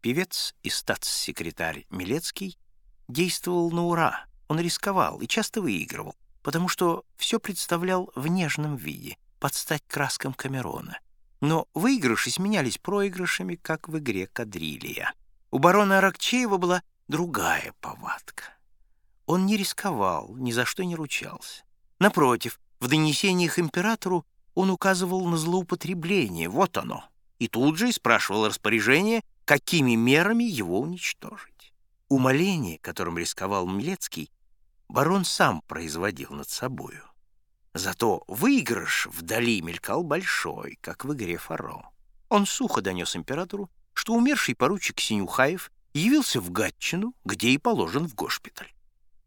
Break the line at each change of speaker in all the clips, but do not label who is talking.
Певец и статс-секретарь Милецкий действовал на ура, он рисковал и часто выигрывал, потому что все представлял в нежном виде, под стать краскам Камерона. Но выигрыши сменялись проигрышами, как в игре кадрилия. У барона Аракчеева была другая повадка. Он не рисковал, ни за что не ручался. Напротив, в донесениях императору он указывал на злоупотребление, вот оно, и тут же спрашивал распоряжение, какими мерами его уничтожить. Умоление, которым рисковал Милецкий, барон сам производил над собою. Зато выигрыш вдали мелькал большой, как в игре Фаро. Он сухо донес императору, что умерший поручик Синюхаев явился в Гатчину, где и положен в госпиталь.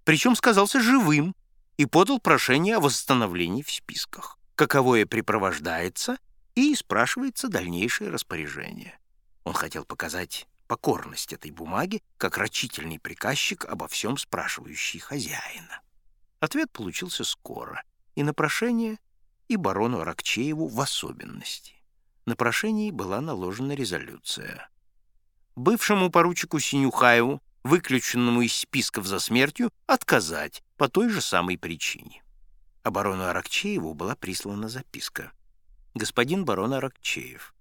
Причем сказался живым и подал прошение о восстановлении в списках, каковое припровождается и спрашивается дальнейшее распоряжение. Он хотел показать покорность этой бумаги, как рачительный приказчик обо всем спрашивающий хозяина. Ответ получился скоро, и на прошение, и барону Аракчееву в особенности. На прошении была наложена резолюция. Бывшему поручику Синюхаеву, выключенному из списков за смертью, отказать по той же самой причине. А барону Аракчееву была прислана записка. «Господин барон Аракчеев,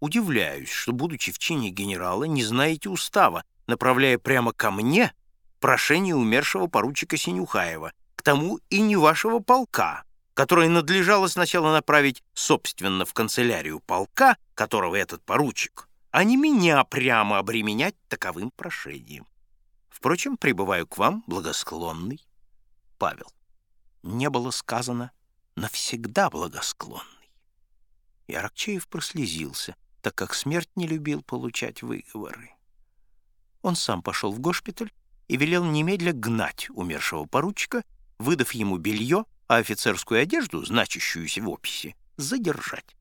Удивляюсь, что, будучи в чине генерала, не знаете устава, направляя прямо ко мне прошение умершего поручика Синюхаева, к тому и не вашего полка, которое надлежало сначала направить, собственно, в канцелярию полка, которого этот поручик, а не меня прямо обременять таковым прошением. Впрочем, прибываю к вам благосклонный. Павел. Не было сказано «навсегда благосклонный». И Аракчеев прослезился, так как смерть не любил получать выговоры. Он сам пошел в госпиталь и велел немедля гнать умершего поручика, выдав ему белье, а офицерскую одежду, значащуюся в описи, задержать.